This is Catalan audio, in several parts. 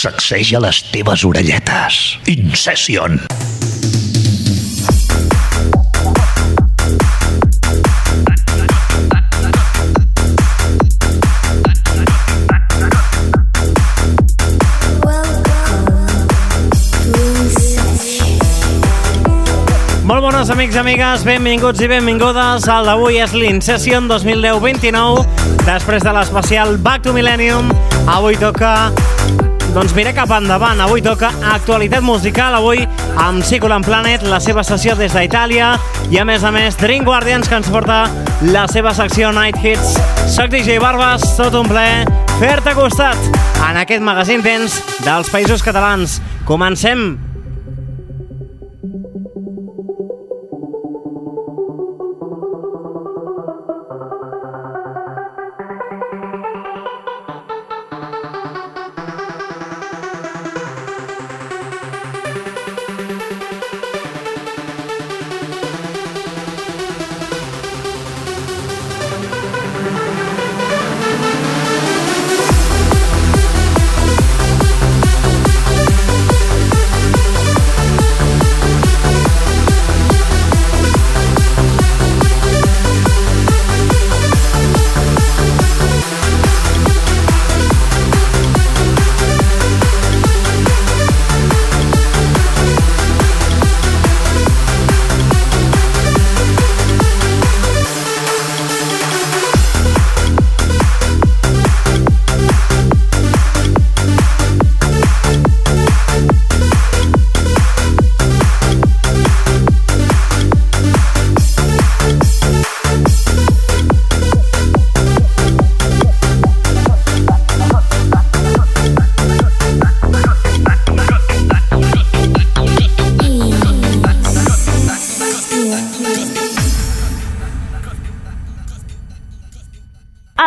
sacseja les teves orelletes. Incession. Molt bones amics i amigues, benvinguts i benvingudes. El d'avui és l'Incession 2010-29. Després de l'especial Back to Millennium, avui toca... Doncs mira cap endavant, avui toca actualitat musical, avui amb Siculan Planet, la seva sessió des d'Itàlia, i a més a més Dream Guardians, que ens porta la seva secció Night Hits. Soc DJ Barbas, tot un plaer fer-te costat en aquest magazín tens dels països catalans. Comencem!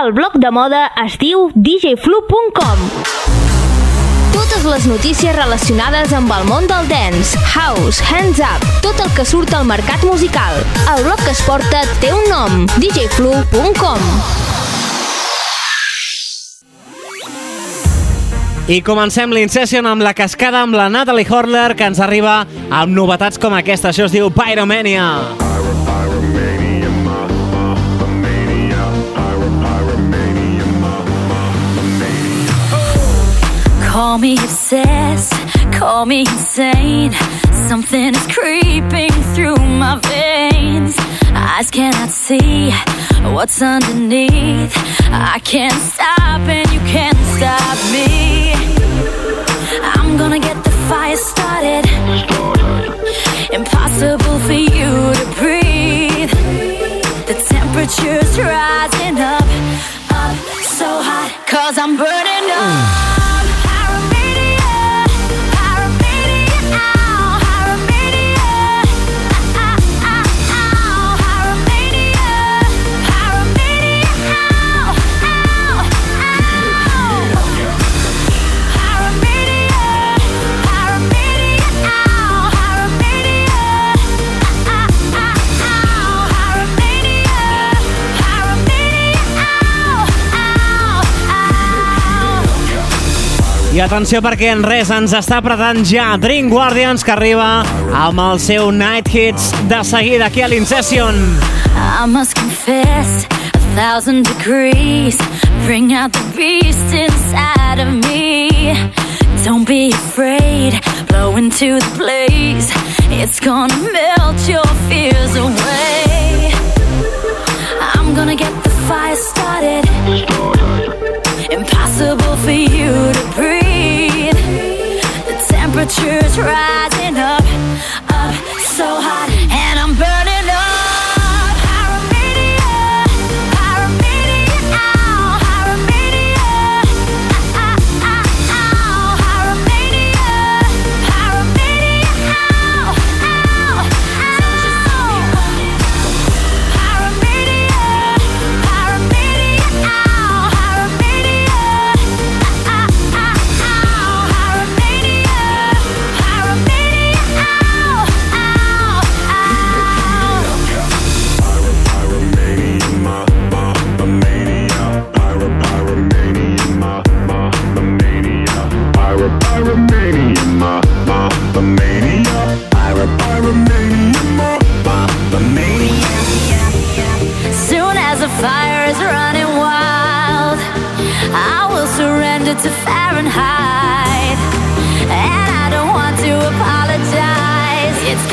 El blog de moda es diu djflu.com Totes les notícies relacionades amb el món del dance, house, hands up, tot el que surt al mercat musical. El blog que es porta té un nom, djflu.com I comencem l'Incession amb la cascada amb la Natalie Horler, que ens arriba amb novetats com aquesta. Això es diu Pyromania. Call me obsessed, call me insane. Something is creeping through my veins. Eyes cannot see what's underneath. I can't stop and you can't stop me. I'm gonna get the fire started. Impossible for you to breathe. The temperature's rising up, up so hot. Cause I'm burning up. I atenció perquè en res ens està apretant ja Dream Guardians, que arriba amb el seu Night Hits de seguida aquí a l'Incession. I must confess, a thousand degrees bring out the beast inside of me. Don't be afraid, blow into the blaze. It's gonna melt your fears away. I'm gonna get the fire started. Impossible for you to breathe. Temperature's rising up, up so hot,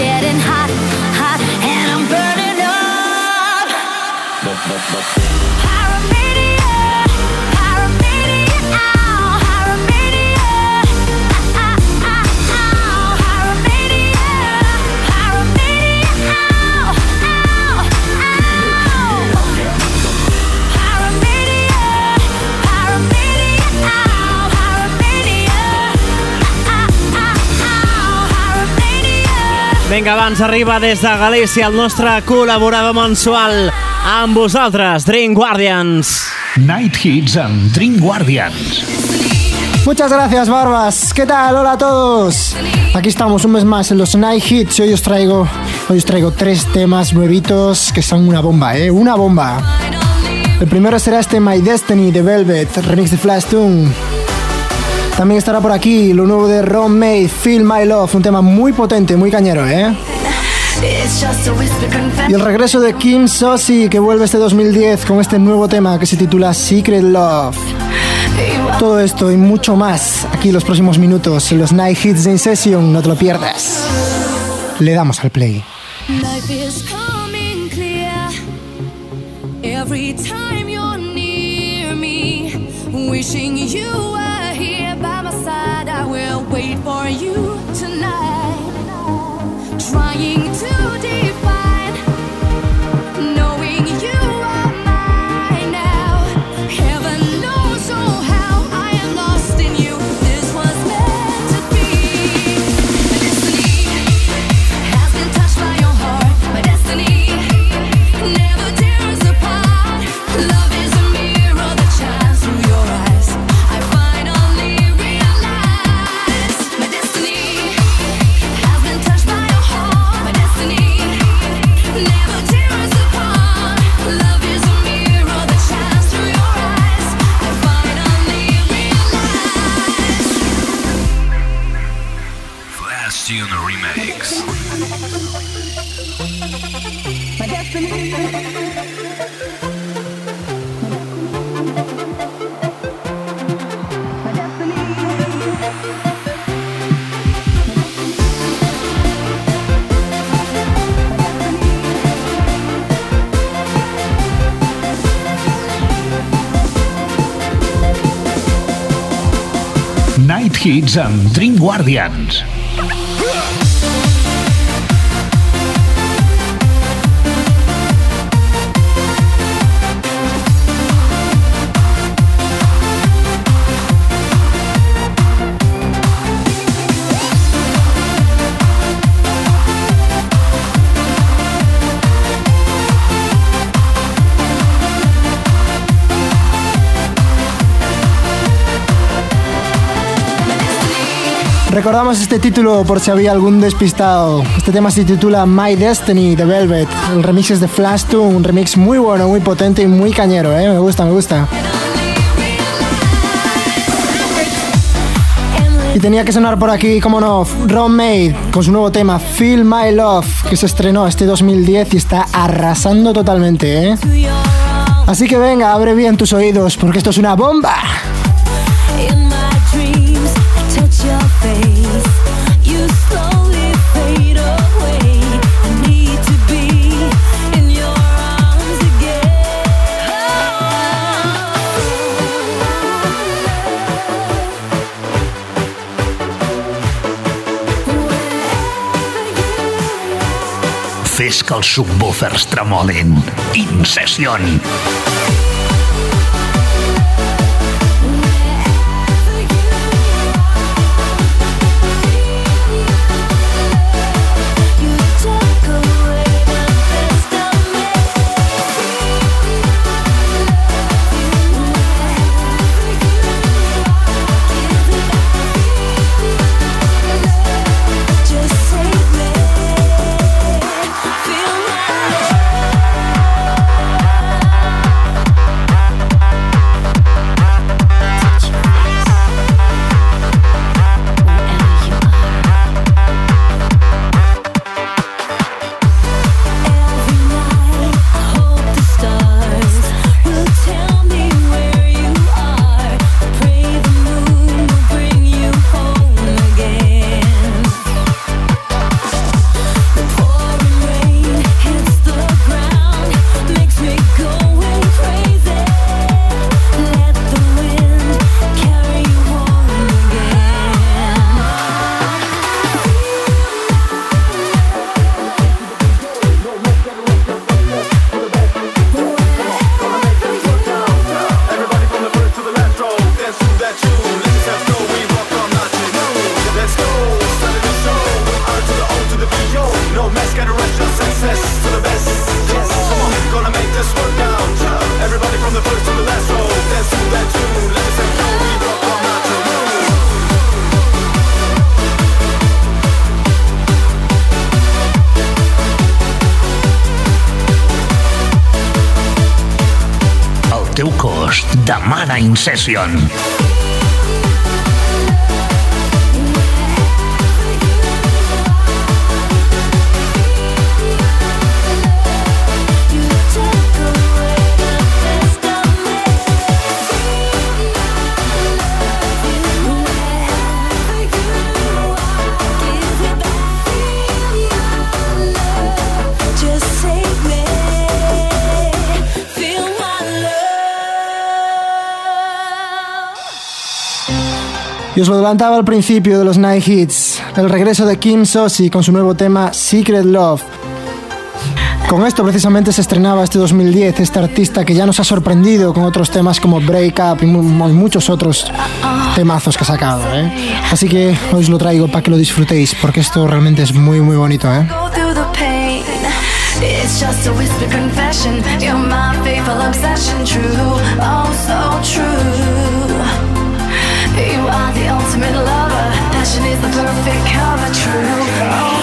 getting high. Vinga, abans arriba des de Galícia el nostre col·laborador mensual amb vosaltres, Dream Guardians. Night Hits amb Dream Guardians. Muchas gracias, Barbas. ¿Qué tal? Hola a todos. Aquí estamos un mes más en los Night Hits y hoy os traigo, hoy os traigo tres temas nuevitos que son una bomba, ¿eh? Una bomba. El primero será este My Destiny de Velvet, remix de Flash Tune. También estará por aquí lo nuevo de Ron May, Feel My Love, un tema muy potente, muy cañero, ¿eh? Y el regreso de Kim Sosi, que vuelve este 2010 con este nuevo tema que se titula Secret Love. Todo esto y mucho más aquí los próximos minutos en los Night Hits in Session, no te lo pierdas. Le damos al play. Life is wait for you amb Dream Guardians. Recordamos este título por si había algún despistado. Este tema se titula My Destiny de Velvet. El remix es de Flash Tune, un remix muy bueno, muy potente y muy cañero, ¿eh? Me gusta, me gusta. Y tenía que sonar por aquí, como no, Ron con su nuevo tema Feel My Love, que se estrenó este 2010 y está arrasando totalmente, ¿eh? Así que venga, abre bien tus oídos, porque esto es una bomba. Que els subwoofers tremolin. Incession. You In Session. Y os lo adelantaba al principio de los Night Hits, el regreso de Kim Sosi con su nuevo tema Secret Love. Con esto precisamente se estrenaba este 2010 este artista que ya nos ha sorprendido con otros temas como Break Up y mu- mu- muchos otros temazos que ha sacado. ¿eh? Así que hoy os lo traigo para que lo disfrutéis porque esto realmente es muy muy bonito. ¿eh? It's just a whisper confession. You're my faithful obsession. True, oh so true. You are the ultimate lover. Passion is the perfect cover. True, oh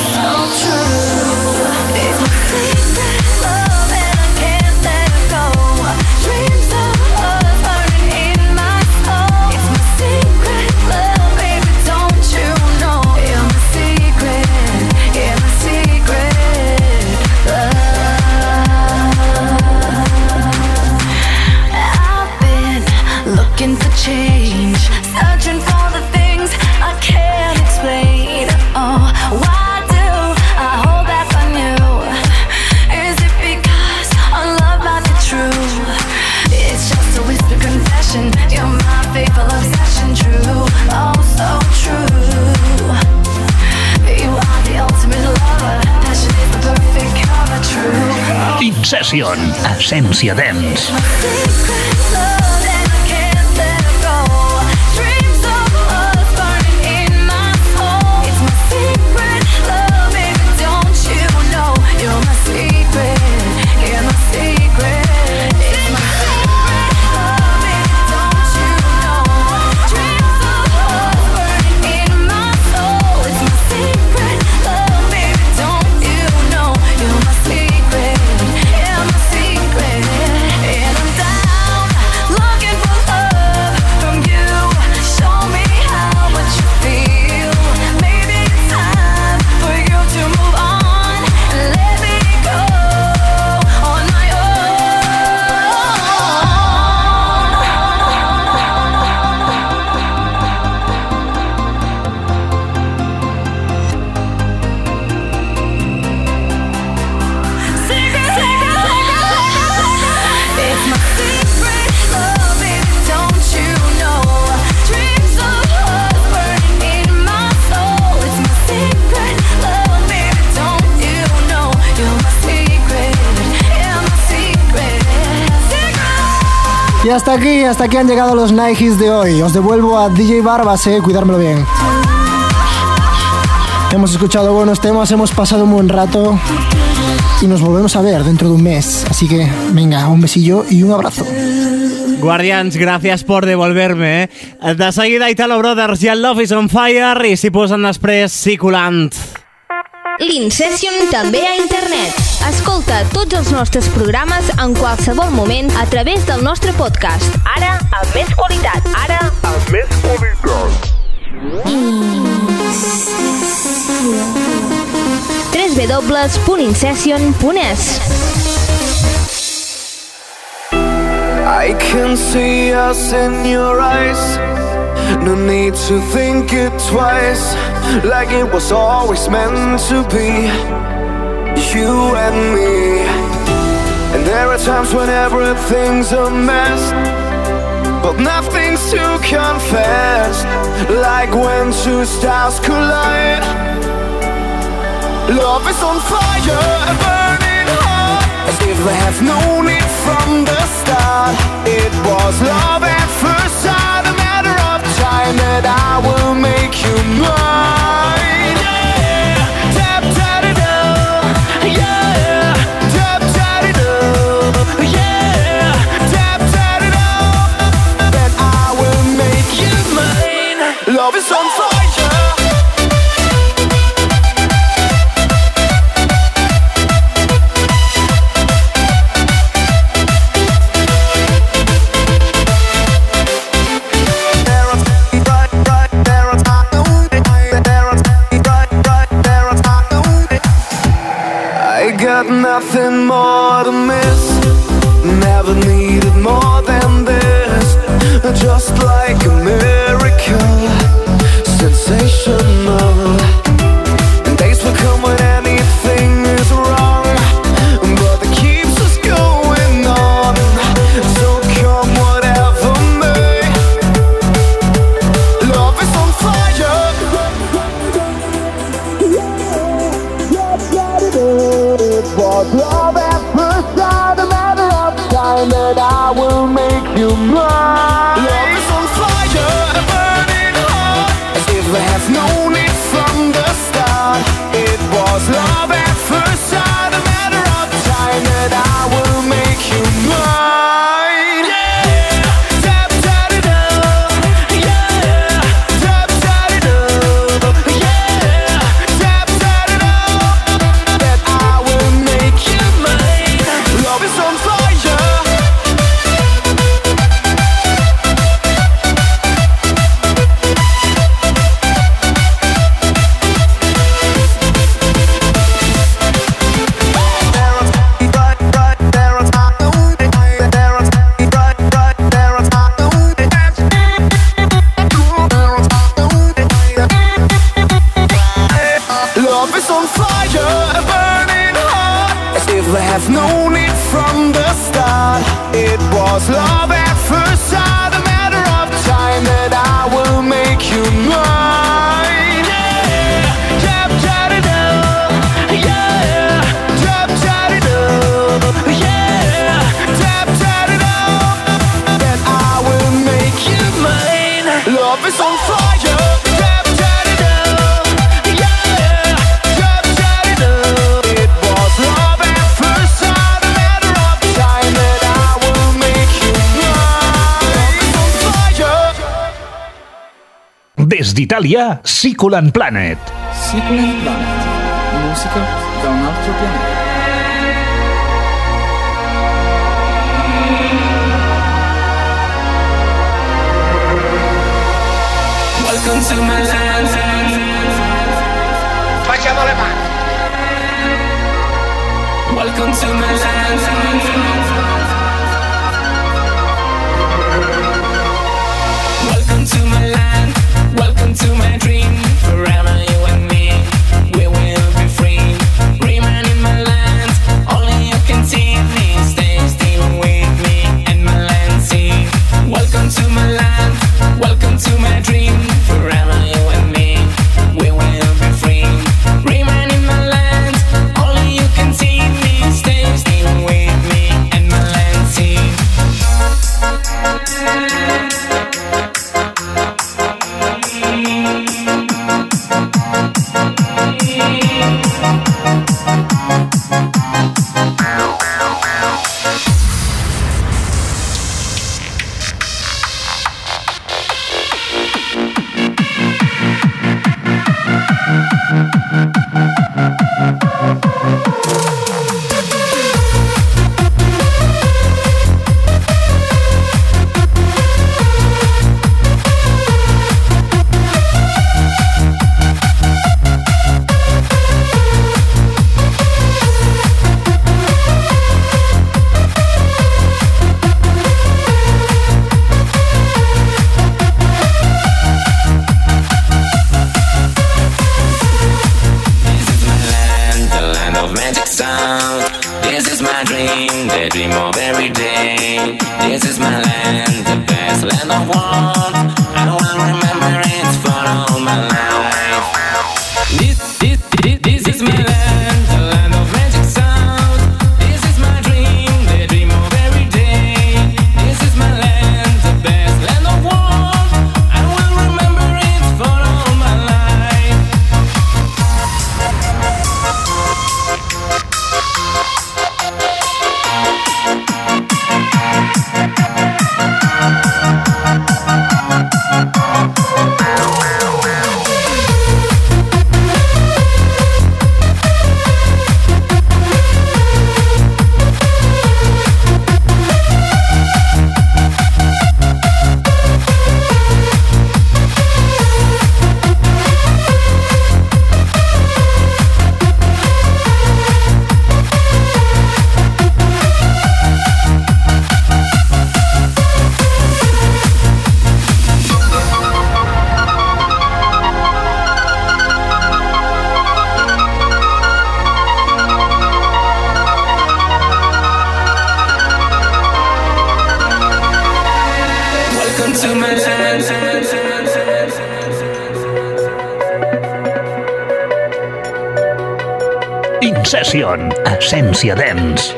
Oh, In Session, Essència Dance. Hasta aquí, hasta aquí han llegado los Hits de hoy. Os devuelvo a DJ Barbas, eh, cuidármelo bien. Hemos escuchado buenos temas, hemos pasado un buen rato y nos volvemos a ver dentro de un mes. Así que, venga, un besillo y un abrazo. Guardians, gràcies per devolver-me. Eh? De seguida, Italo Brothers i el Love is on Fire i s'hi posen després Ciculant. L'Incession també a internet. Escolta tots els nostres programes en qualsevol moment a través del nostre podcast. Ara, amb més qualitat. Ara, amb més qualitat. www.incession.es I can see us in your eyes. No need to think it twice. Like it was always meant to be. You and me. And there are times when everything's a mess. But nothing's to confess. Like when two stars collide. Love is on fire burning hot As if we have known it from the start It was love at first sight A matter of time that I will make you mine nothing more to me. on fire. Yeah. It was I will make on fire. Des d'Itàlia, Siculant Planet. Siculant Planet. Música d'un altre planeta. into my life. Facciamo le mani. Welcome to my life. Sesión Essència Dance.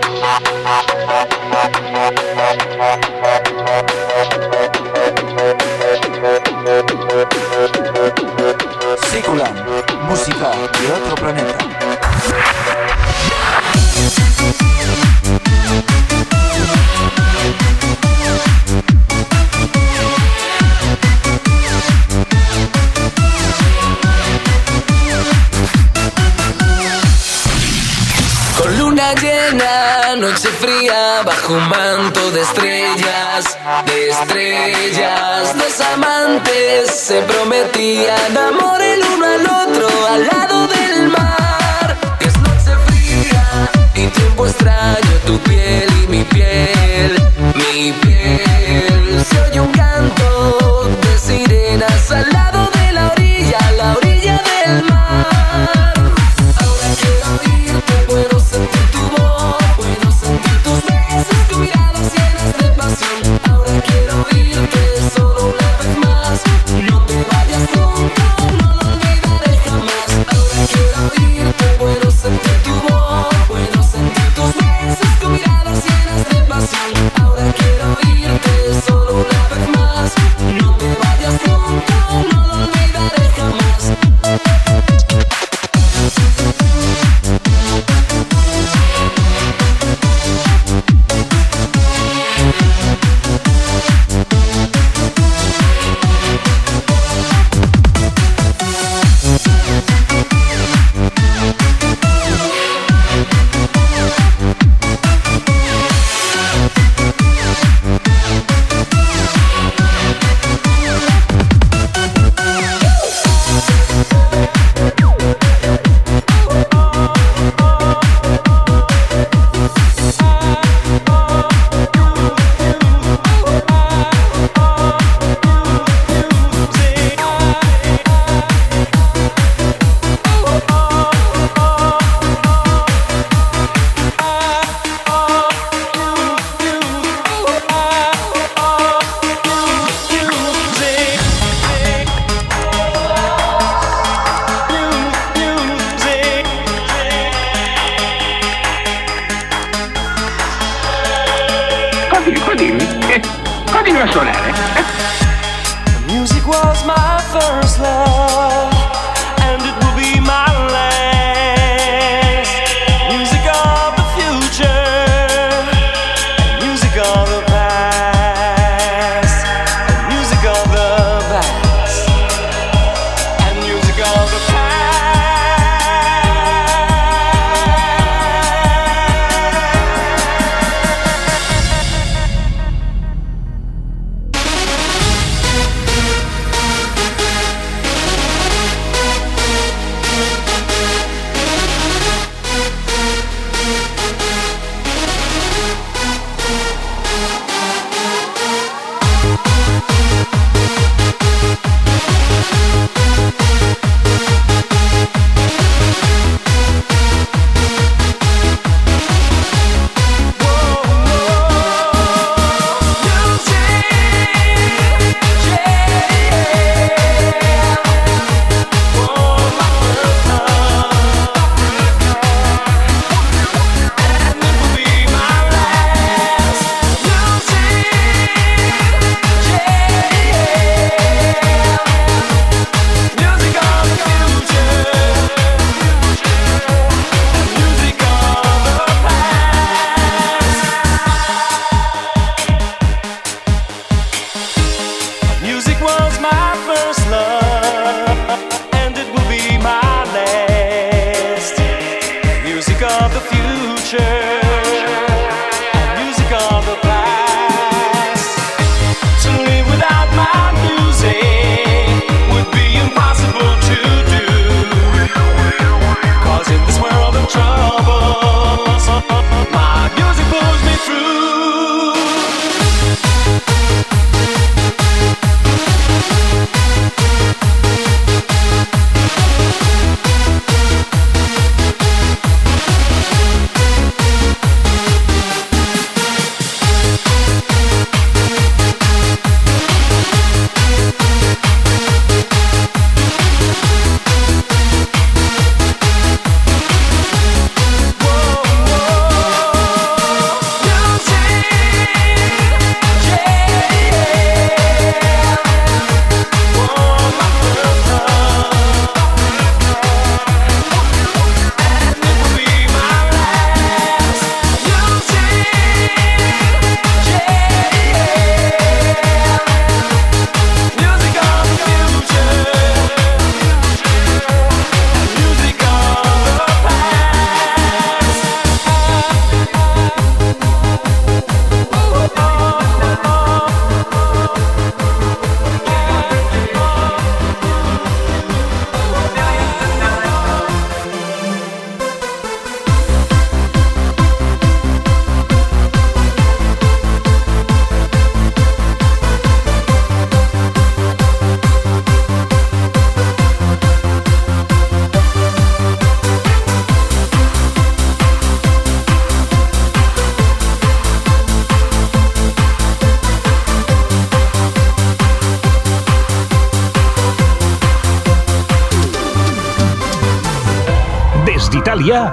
Circulan, música i otro planeta. un manto de estrellas, de estrellas, dos amantes se prometían amor el uno al otro al lado del mar. Es noche fría y tiempo extraño, tu piel y mi piel, mi piel. Se oye un canto de sirenas al lado de la orilla, la orilla del mar.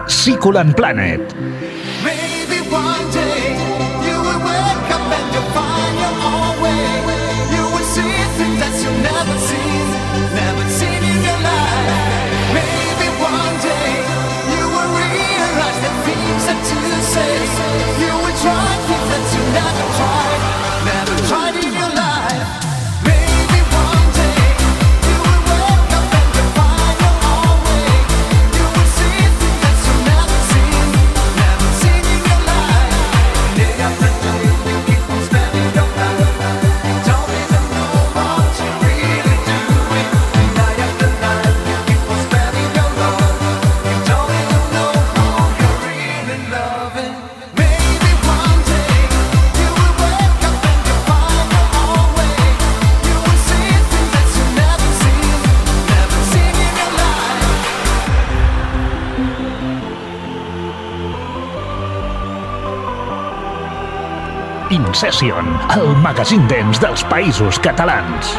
Siculan Planet. Incession, el magazín dents dels països catalans.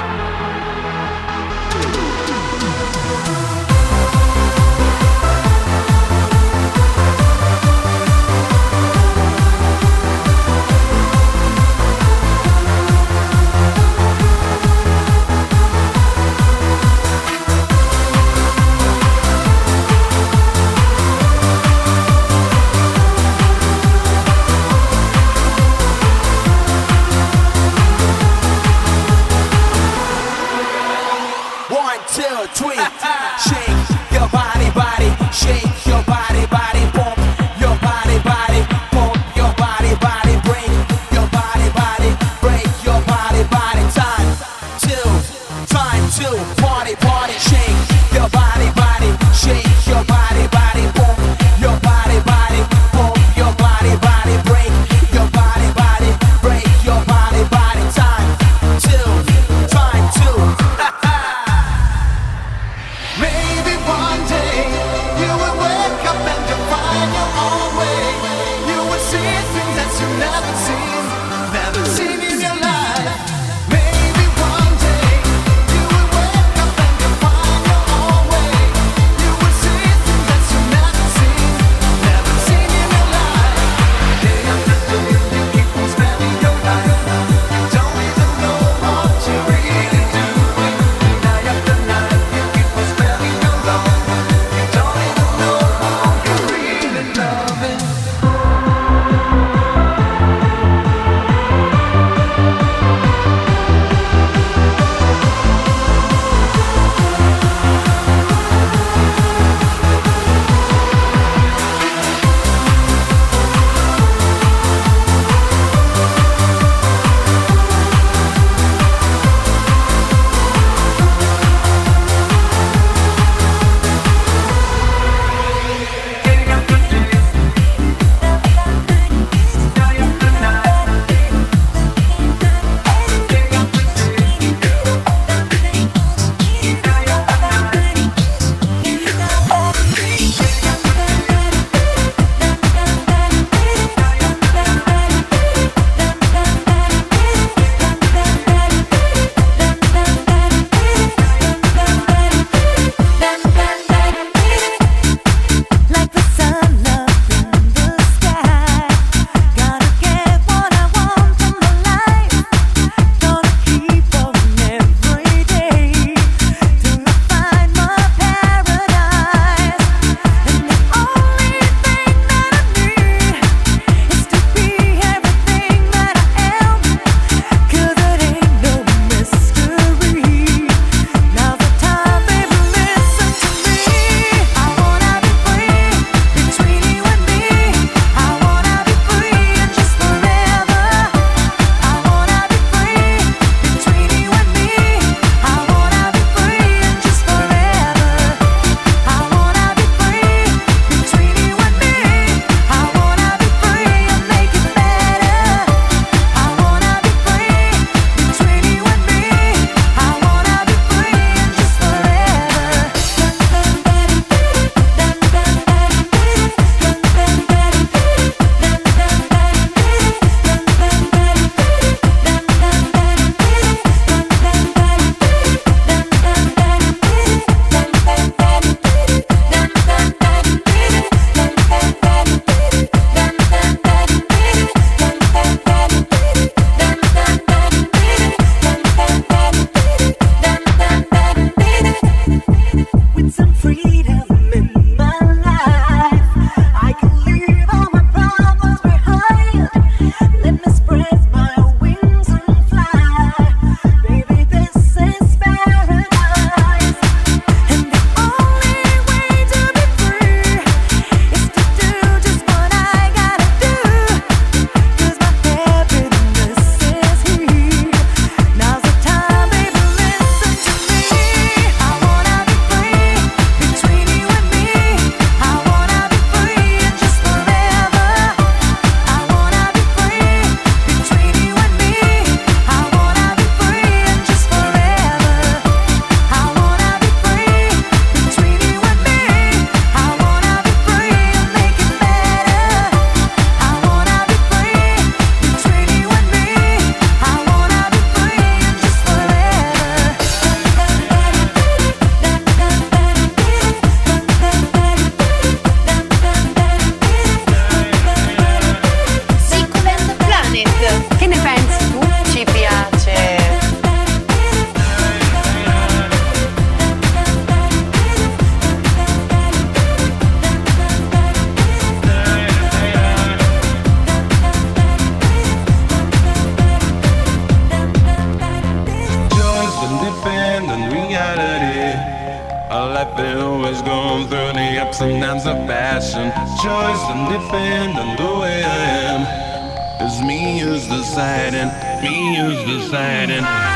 times of passion. Choice and defend on the way I am. It's me who's deciding, me who's deciding.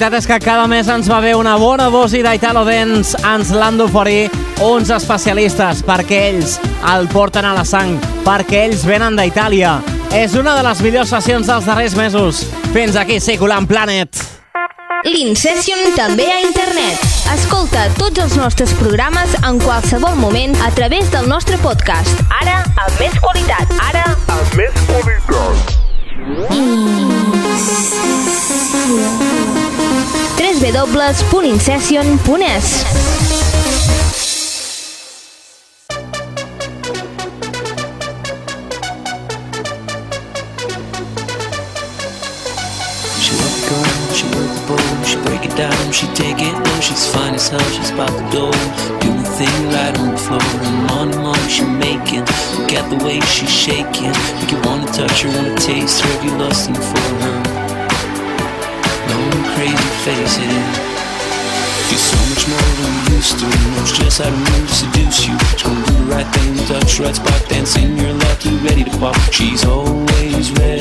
Veritat és que cada mes ens va bé una bona dosi d'Italo Dance, ens l'han d'oferir uns especialistes, perquè ells el porten a la sang, perquè ells venen d'Itàlia. És una de les millors sessions dels darrers mesos. Fins aquí, Circulant Planet. L'Incession també a internet. Escolta tots els nostres programes en qualsevol moment a través del nostre podcast. Ara, amb més qualitat. Ara, amb més qualitat. www.incession.es She work the girl, she work the bowl, she break it down, she take it low, she's fine as hell, she's about the dough, doing the thing right on the floor, and money, money she making, look the way she's shaking, make you wanna touch her, wanna taste her, if you lusting for her. No crazy face it. She's so much more than we used to. Knows just how to move, seduce you. She's gonna do the right thing, touch right spot, dancing. You're lucky, ready to pop. She's always ready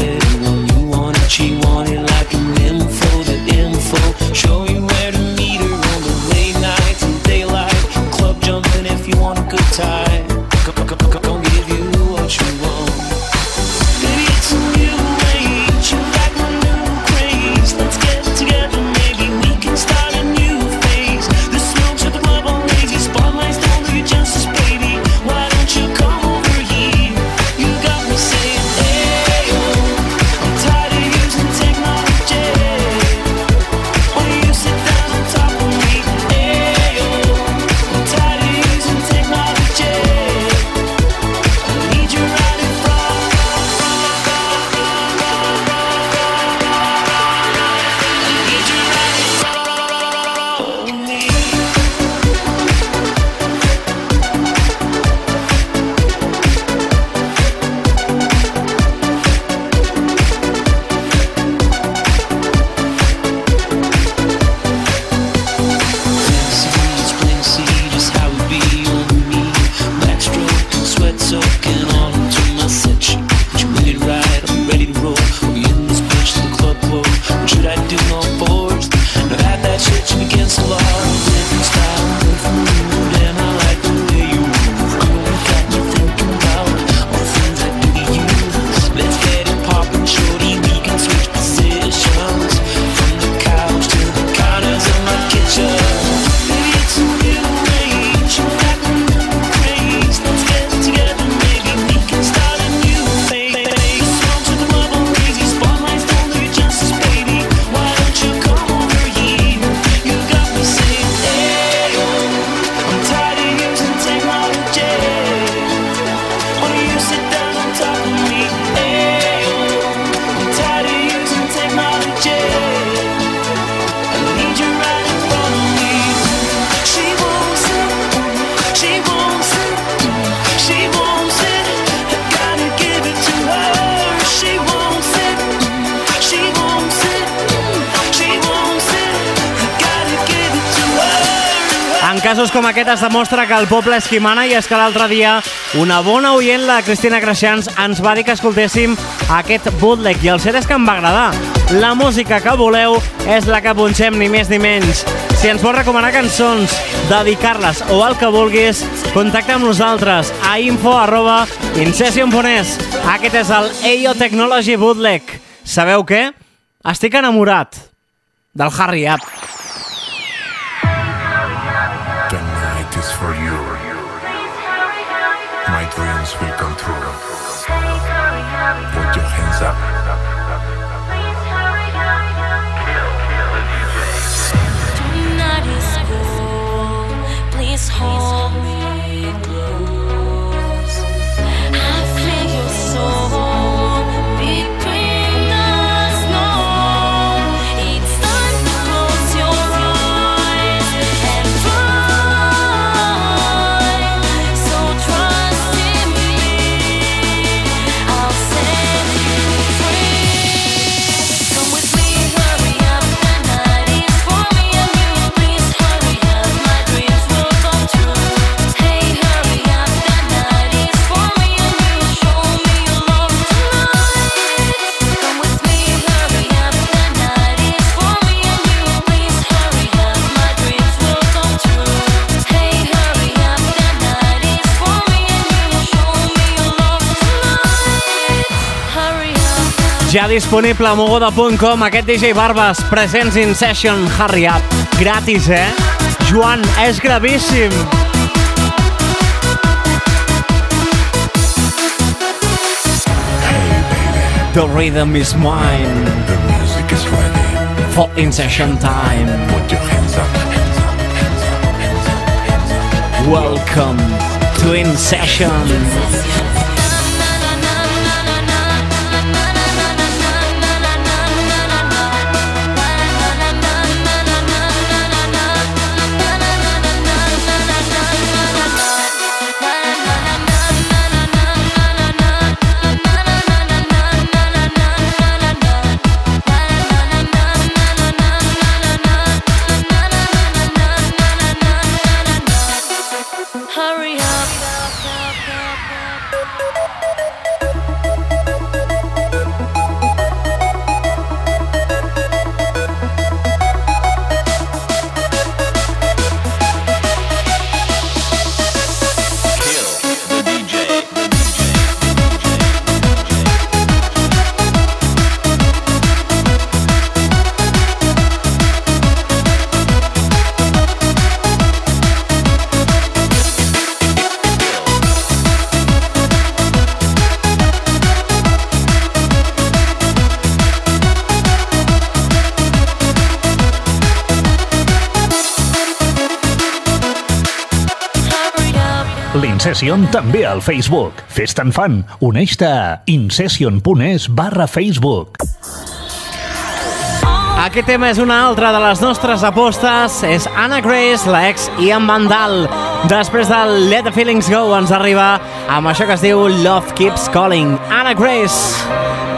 casos com aquest es demostra que el poble és qui mana i és que l'altre dia una bona oient, la Cristina Creixans, ens va dir que escoltéssim aquest bootleg i el cert és que em va agradar. La música que voleu és la que punxem ni més ni menys. Si ens vols recomanar cançons, dedicar-les o el que vulguis, contacta amb nosaltres a info arroba incession.es. Aquest és el EIO Technology Bootleg. Sabeu què? Estic enamorat del Harry Up. trance, we Ja disponible a mogoda.com aquest DJ Barbas, presents in session, hurry up, gratis, eh? Joan, és gravíssim! The rhythm is mine. The music is ready. For in session time. Put your hands up, hands up, hands up, hands up. Welcome to In Session. L'Incession també al Facebook. Fes-te'n fan. Uneix-te a incession.es barra Facebook. Aquest tema és una altra de les nostres apostes. És Anna Grace, l'ex Ian Vandal. Després del Let the Feelings Go ens arriba amb això que es diu Love Keeps Calling. Anna Grace.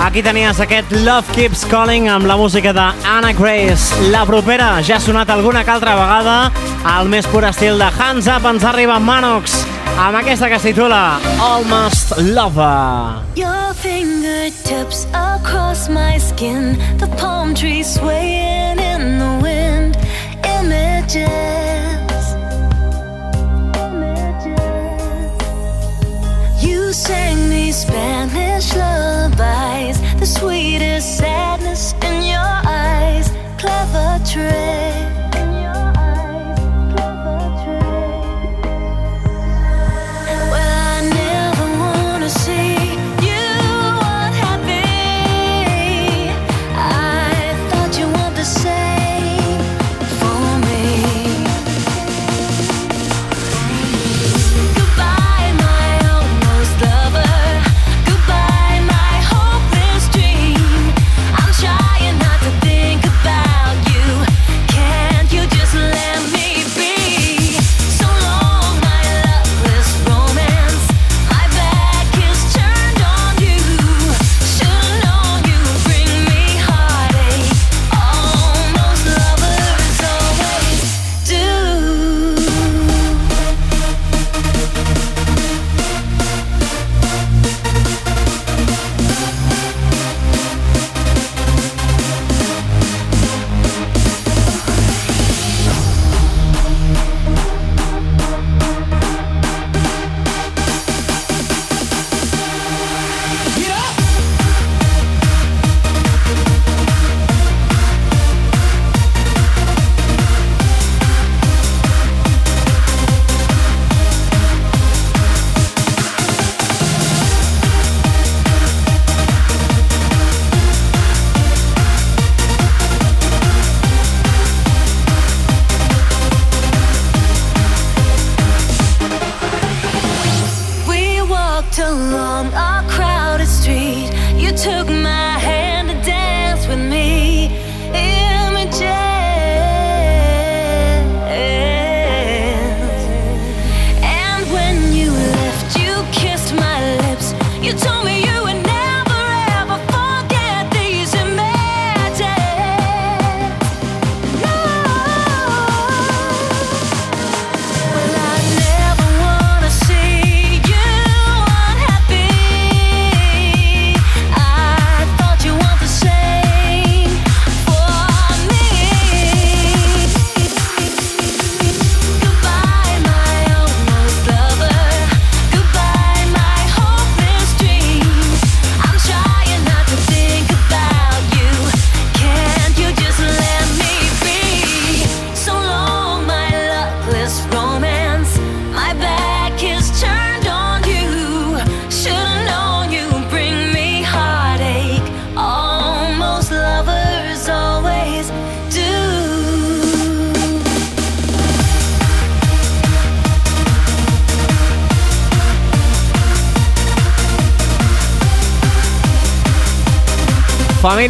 Aquí tenies aquest Love Keeps Calling amb la música de Anna Grace. La propera ja ha sonat alguna que altra vegada al més pur estil de Hands Up ens arriba Manox amb aquesta que es titula Almost Lover. Your fingertips across my skin, the palm trees swaying in the wind. Images. Sang me Spanish lullabies, the sweetest sadness in your eyes. Clever trick.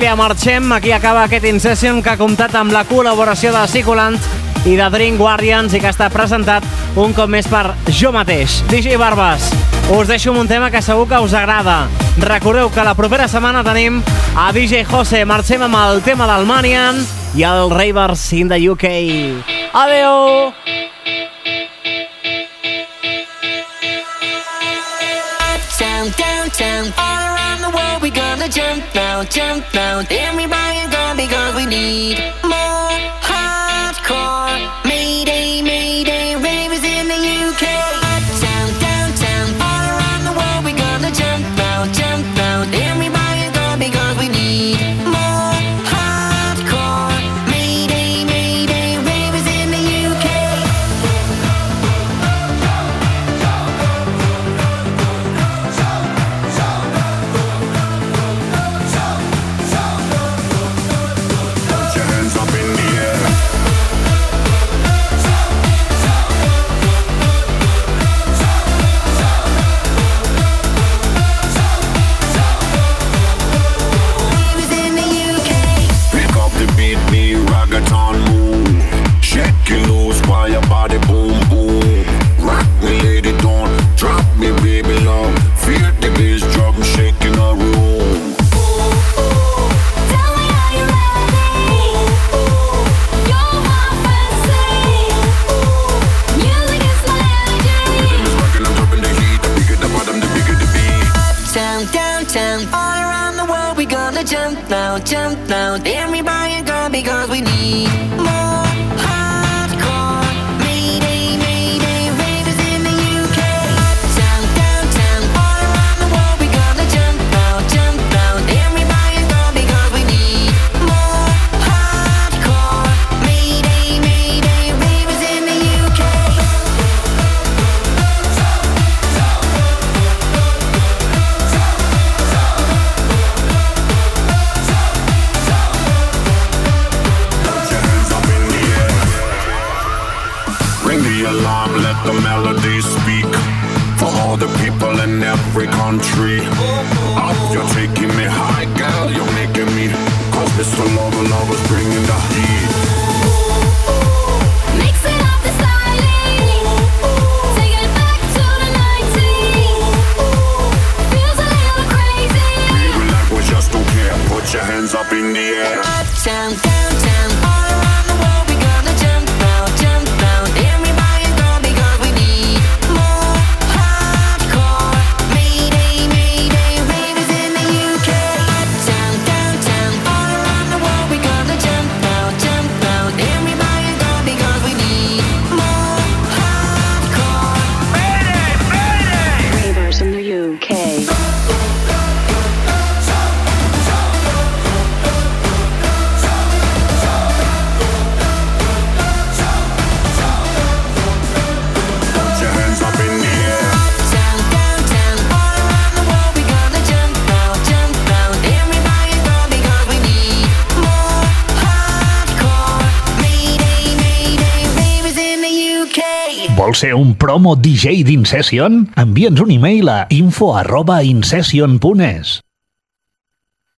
Família, marxem. Aquí acaba aquest InSession que ha comptat amb la col·laboració de Siculant i de Dream Guardians i que està presentat un cop més per jo mateix, DJ Barbas. Us deixo un tema que segur que us agrada. Recordeu que la propera setmana tenim a DJ Jose. Marxem amb el tema del Manian i el Ravers in the UK. Adeu! Jump now, jump now. Everybody gonna because we need ser un promo DJ d'Incession? Envia'ns un e-mail a info arroba incession.es.